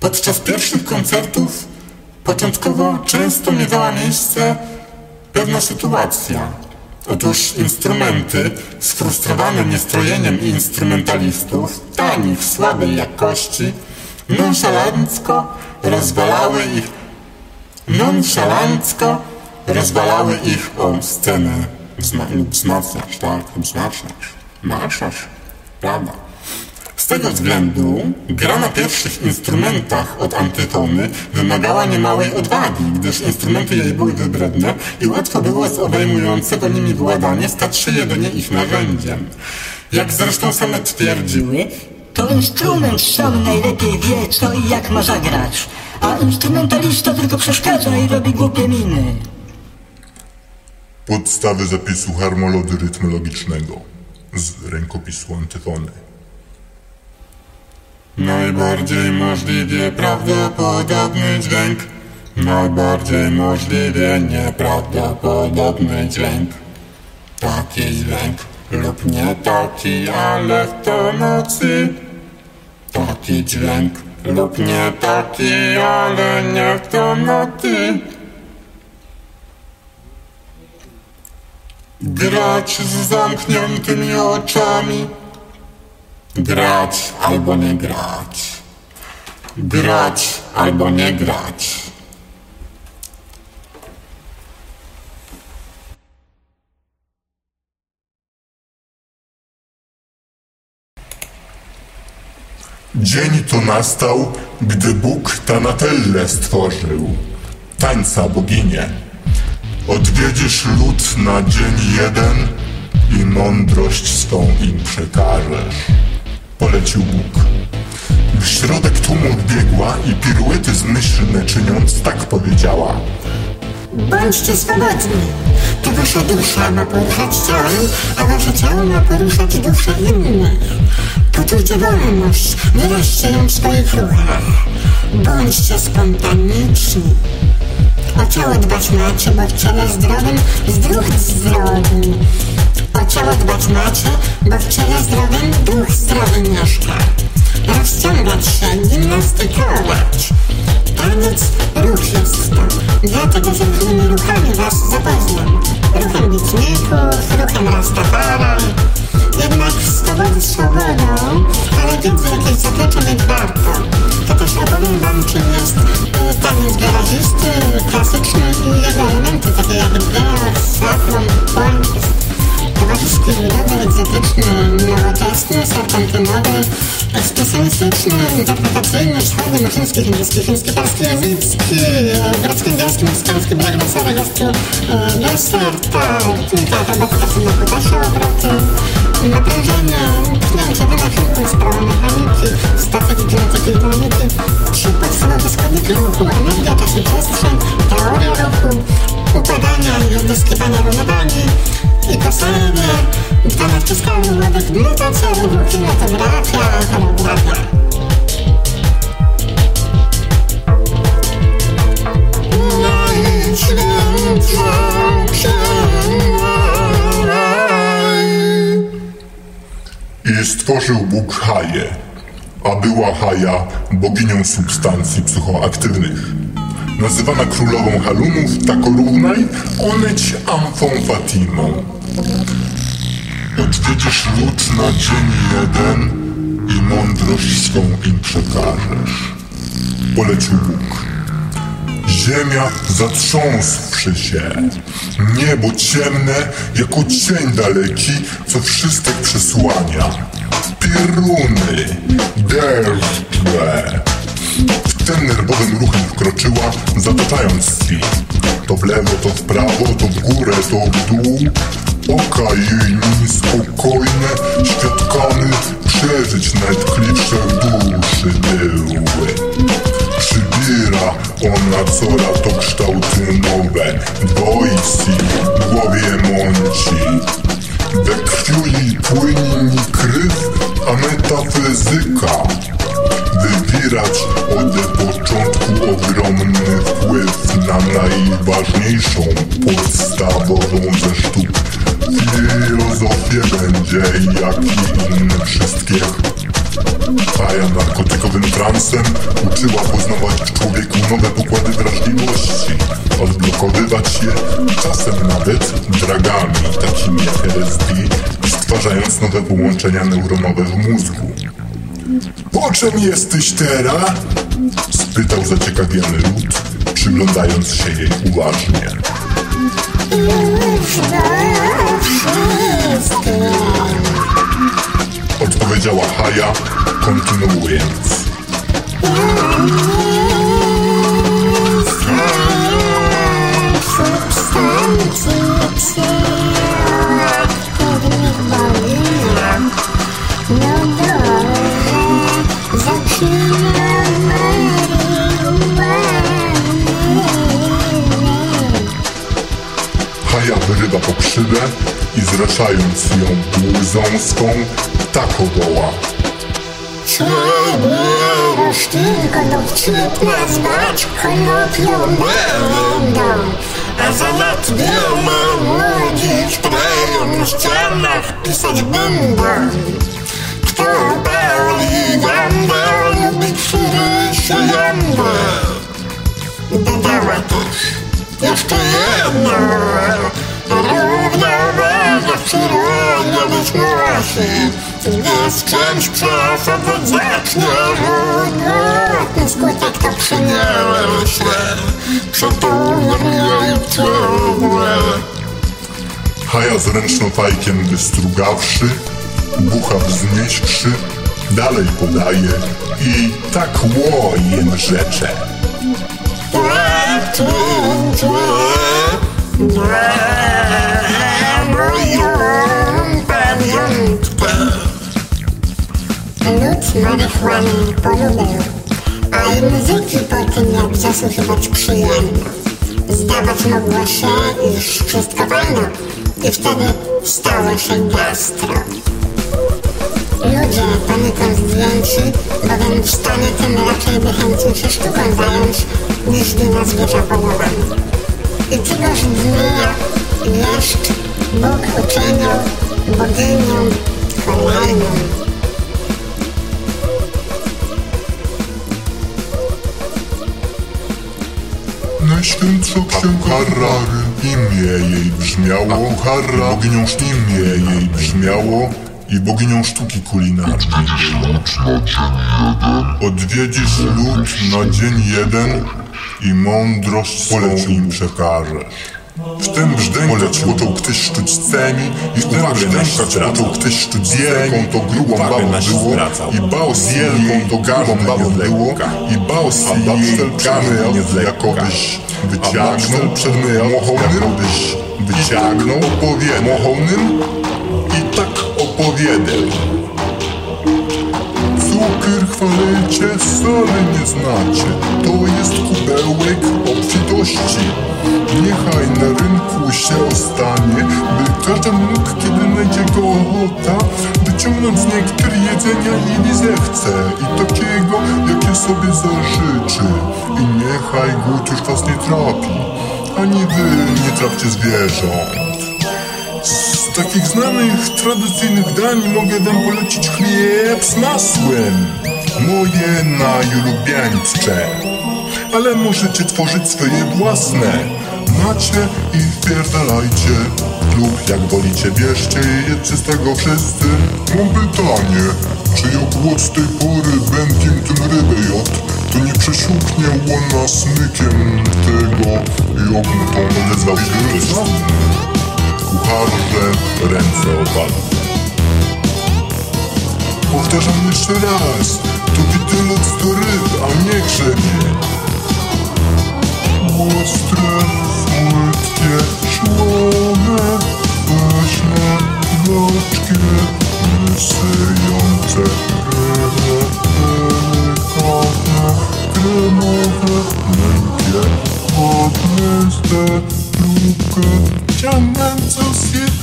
Podczas pierwszych koncertów początkowo często miewała miejsce pewna sytuacja. Otóż instrumenty sfrustrowane niestrojeniem instrumentalistów, tanich, słabej jakości, nonszalancko rozwalały ich nonszalancko rozwalały ich o scenę lub wzmacniać, tak, wzmacniać, marszasz, prawda. Z tego względu gra na pierwszych instrumentach od antytony wymagała niemałej odwagi, gdyż instrumenty jej były wybredne i łatwo było z obejmującego nimi władanie stać się jedynie ich narzędziem. Jak zresztą same twierdziły, To instrument sam najlepiej wie, co i jak ma zagrać. A instrumentalista tylko przeszkadza i robi głupie miny. Podstawy zapisu harmolody rytmologicznego z rękopisu antyfony. Najbardziej możliwie prawdopodobny dźwięk. Najbardziej możliwie nieprawdopodobny dźwięk. Taki dźwięk lub nie taki, ale w tonacji. Taki dźwięk lub nie taki, ale nie w tonacji. Grać z zamkniętymi oczami Grać albo nie grać. Grać albo nie grać. Dzień to nastał, gdy Bóg Tanatellę stworzył, tańca boginię. Odwiedzisz lud na dzień jeden i mądrość swą im przekażesz. Polecił Bóg. W środek tłumu wbiegła i piruety zmyślne czyniąc tak powiedziała. Bądźcie swobodni. To wasza dusza ma poruszać ciałem, a wasze ciało ma poruszać duszę innych. Poczujcie wolność, wyraźcie ją w swoich ruchach. Bądźcie spontaniczni. O ciało dbać macie, bo w ciele zdrowym zdróch zdrowy. Ciało dbać macie, bo w ciele zdrowym duch zdrowy mieszka. Rozciągać się, gimnastykować. Taniec, ruch jest to. Dlatego z różnymi ruchami was zapoznam. Ruchem bitników, ruchem rastafari. Jednak swobody swobodą, ale wiedzy jakieś zaplecze mieć warto. To też opowiem wam, czym jest y, taniec wyrazisty, klasyczny i jego elementy, takie jak egzotyczny, nowoczesny, serpentynowy, ekspresjonistyczny, interpretacyjny, wschodni, murzyński, hinduski, fiński, polski, języcki, grecki, angielski, meksykański, breakdancery, jest tu deser, ta rytmika, akrobatyka, samochoda, się obroty, naprężenie, pchnięcie, wydech, impuls, prawa mechaniki, statyki, kinetyki, dynamiki, trzy podstawowe składniki ruchu, energia, czas i przestrzeń, teoria ruchu, układania i odzyskiwania równowagi, i po sobie, dane wciskamy młodych, medytacja, ruchu, kinetografia, choreografia. I stworzył Bóg Haję, a była Haja boginią substancji psychoaktywnych. Nazywana królową halunów, tako równaj, oneć Amfą Fatimą. Odwiedzisz lud na dzień jeden i mądrość swą im przekażesz. Polecił Bóg. Ziemia zatrząsłszy się, niebo ciemne jako cień daleki, co wszystek przesłania. Pieruny, deszcze. W ten nerwowym ruchem wkroczyła, zataczając stri. To w lewo, to w prawo, to w górę, to w dół. Oka jej niespokojne, świadkami przeżyć najtkliwsze duszy były. Przybiera ona co to kształty nowe Dwoisi w głowie mąci We krwiu jej płynie nie krew, a metafizyka Wywierać od początku ogromny wpływ Na najważniejszą podstawową ze sztuk Filozofię będzie jak i inne wszystkie. Haja narkotykowym transem uczyła poznawać w człowieku nowe pokłady wrażliwości, odblokowywać je, czasem nawet dragami, takimi jak LSD, stwarzając nowe połączenia neuronowe w mózgu. Po czym jesteś teraz? spytał zaciekawiony lud, przyglądając się jej uważnie. Odpowiedziała Haja, kontynuując. Pokrzywę i zraszając ją łząską, tak woła. Przebierasz tylko dowcip nazwać konopią będą A zaledwie młodzi sprają na ścianach pisać będą Kto pali gambę, lubi się jambę Dodała też jeszcze jedno Równowaga być musi Gdy z czymś przesadzić zacznie Odwrotny skutek to przyniesie się Przytulnie jej ciągle Haja zręczną fajkiem wystrugawszy, bucha wznieśwszy, dalej podaje i tak łojem rzecze. Tak, ty, ty Lud marihuany polubił A i muzyki po tym jak zasłuchiwać przyjemno Zdawać mogło się, iż wszystko wolno I wtedy stało się gastro Ludzie paniką zdjęci, bowiem w stanie tym raczej by chętnie się sztuką zająć, niż wina zwierza polowem. I tegoż dnia jeszcze Bóg uczynił boginią kolejną. Najświętsza księga Harrary, imię jej brzmiało, Harra, boginią sztuki, imię jej brzmiało i boginią sztuki kulinarnej. Odwiedzisz lud na dzień jeden i mądrość swą im przekażesz. W tym brzdęku począł ktoś sztućcemi i w tym brzdęku począł ktoś sztućcemi to grubą babą było i bał z wielką to grubą babą było i bał z jej gamy jakobyś wyciągnął przed jakobyś wyciągnął powie mochonym i tak opowiedział. Cukier chwalecie, wcale nie znacie. To jest kubełek obfitości. Niechaj na rynku się ostanie, by każdy mógł, kiedy będzie go ochota, wyciągnąć z niektórych jedzenia ile zechce i takiego, jakie sobie zażyczy. I niechaj głód już was nie trapi, ani wy nie trafcie zwierząt. Z takich znanych, tradycyjnych dań mogę wam polecić chleb z masłem. Moje najulubieńsze. Ale możecie tworzyć swoje własne. Macie i wpierdalajcie. Lub jak wolicie, bierzcie i jedzcie z tego wszyscy. Mam pytanie. Czy jak z tej pory bękiem tym rybę jadł, to nie przesiąknie łona smykiem tego, jak mu to odezwał się kucharze ręce opadły. Powtarzam jeszcze raz, to widelec to ryb, a nie grzebie. Ostre, słodkie, szłone, kwaśne, gorzkie, wysyjące, delikatne, kremowe, miękkie, ogniste, lubkie, ciągnącą się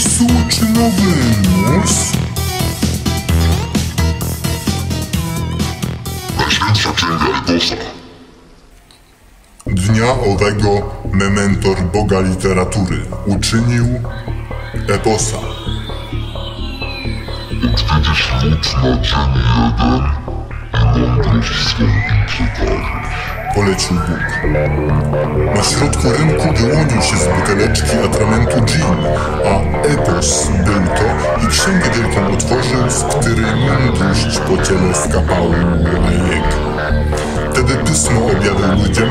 Czy nowy mus? Najświętsza księga Eposa. Dnia owego mementor Boga literatury uczynił Eposa. Odwiedzisz lud na dzień jeden i mądrość swą im przekażesz. Polecił Bóg. Na środku rynku wyłonił się z buteleczki atramentu gin, a epos był to i księgę wielką otworzył, z której mądrość po ciele skapała a jego. Wtedy pismo objawił ludziom,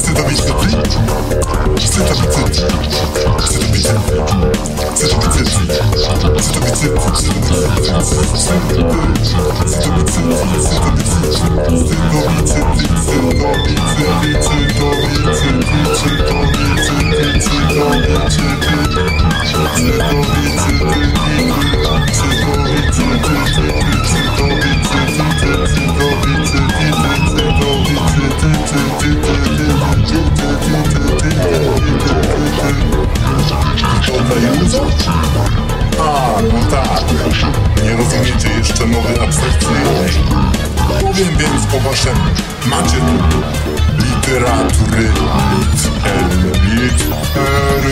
słowa te ku ludziom się zwrócił. I atrament dał im i w słowa te ku ludziom się zwrócił. Różnic, globle, hulaj, sygnacowu, smikt, smikt, smikt, smikt, smikt, smikt, cydowice, cydowice, cydowice, A, no tak. Nie rozumiecie jeszcze mowy abstrakcyjnej. Powiem więc po. Macie tu literatury, lit, el.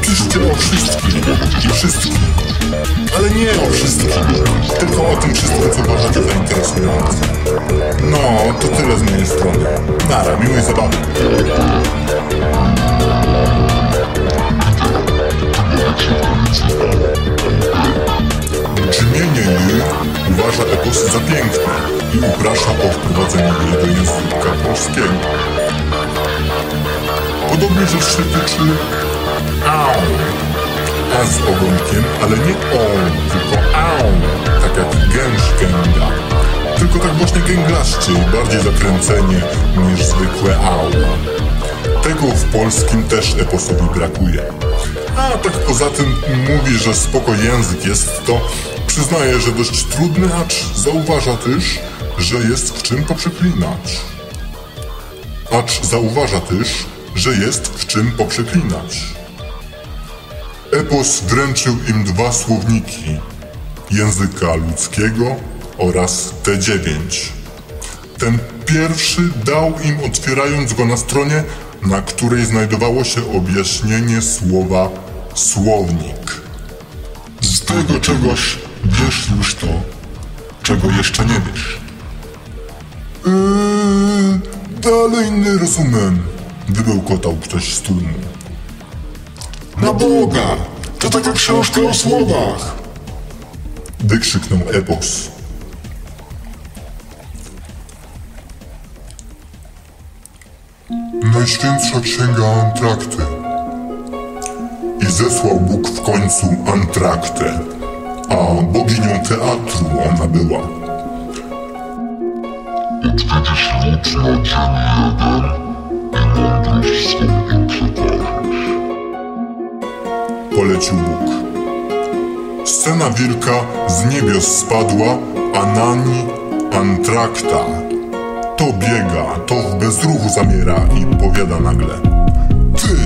Piszcie o wszystkim i wszystkim. Ale nie o wszystkim, tylko o tym wszystkim, co uważacie za interesujące. No, to tyle z mojej strony. Nara, miłej zabawy. Brzmienie uważa eposy za piękne i uprasza o wprowadzenie jej do języka polskiego. Podobnie rzecz się tyczy au. A z ogonkiem, ale nie on, tylko au. Tak jak gęś gęga. Tylko tak właśnie gęglaszczy i bardziej zakręcenie niż zwykłe au. Tego w polskim też eposowi brakuje. A tak poza tym mówi, że spoko język jest, to przyznaje, że dość trudny, acz zauważa też, że jest w czym poprzeklinać. Acz zauważa też, że jest w czym poprzeklinać. Epos wręczył im dwa słowniki języka ludzkiego oraz T9. Ten pierwszy dał im otwierając go na stronie, na której znajdowało się objaśnienie słowa słownik. Z tego czegoś wiesz już to, czego jeszcze nie wiesz. Eee, dalej nie rozumiem, wybełkotał ktoś z tłumu. Na Boga! To taka książka o słowach! Wykrzyknął Epos. Najświętsza księga Antrakty. I zesłał Bóg w końcu Antraktę, a boginią teatru ona była. Odwiedzisz lud na dzień jeden i mądrość swą im przekażesz. Polecił Bóg. Scena wilka z niebios spadła, a nań Antrakta. To biega, to w bezruchu zamiera i powiada nagle. Ty,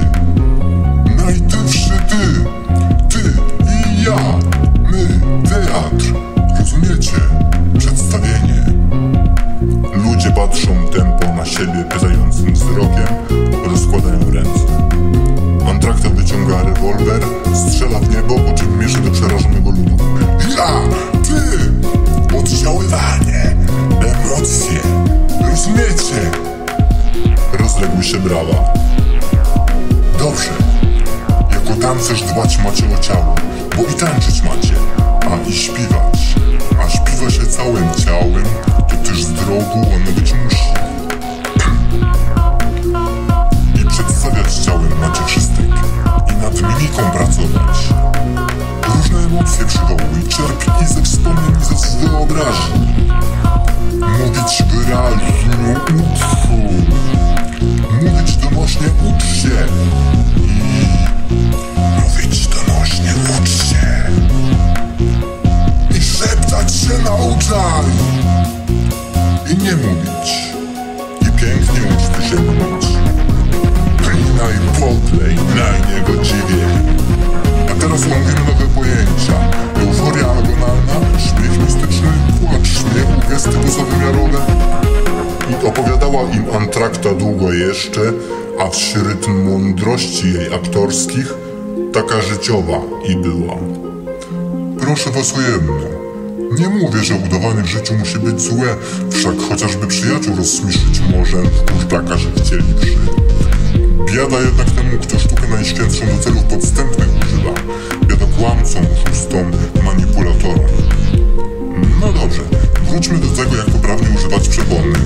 najdywszy ty, ty i ja, my, teatr, rozumiecie? Przedstawienie. Ludzie patrzą tempo na siebie pytającym wzrokiem, rozkładają Oops. A wśród mądrości jej aktorskich taka życiowa i była. Proszę was o jedno. Nie mówię, że udawanie w życiu musi być złe, wszak chociażby przyjaciół rozśmieszyć może kurtaka, że chcieliwszy. Biada jednak temu, kto sztukę najświętszą do celów podstępnych używa. Biada kłamcom, oszustom, manipulatorom. No dobrze, wróćmy do tego, jak poprawnie używać przepony.